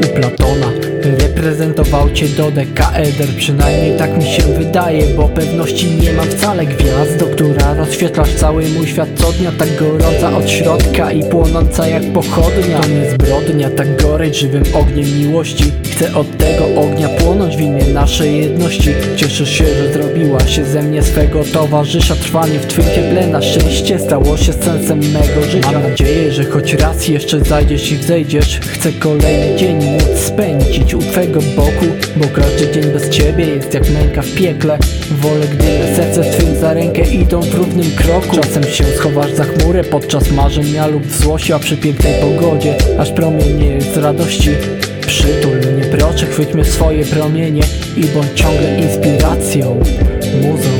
u Platona Reprezentował cię dodekaeder Przynajmniej tak mi się wydaje Bo pewności nie mam wcale. Gwiazdo, która rozświetlasz cały mój świat co dnia Tak gorąca od środka i płonąca jak pochodnia. To nie zbrodnia, tak goreć żywym ogniem miłości. Chcę od tego ognia płonąć w imię naszej jedności. Cieszę się, że zrobiła się ze mnie swego towarzysza. Trwanie w twym cieple na szczęście stało się sensem mego życia. Mam nadzieję, że choć raz jeszcze zajdziesz i wzejdziesz Chcę kolejny dzień móc spędzić u twego boku Bo każdy dzień bez ciebie jest jak męka w piekle. Wolę, gdy serce z twym za rękę idą w równym kroku. Czasem się schowasz za chmurę podczas marzenia lub w złości A przy pięknej pogodzie. Aż promienie z radości. Przytul mnie proszę, chwyć swoje promienie I bądź ciągle inspiracją, muzą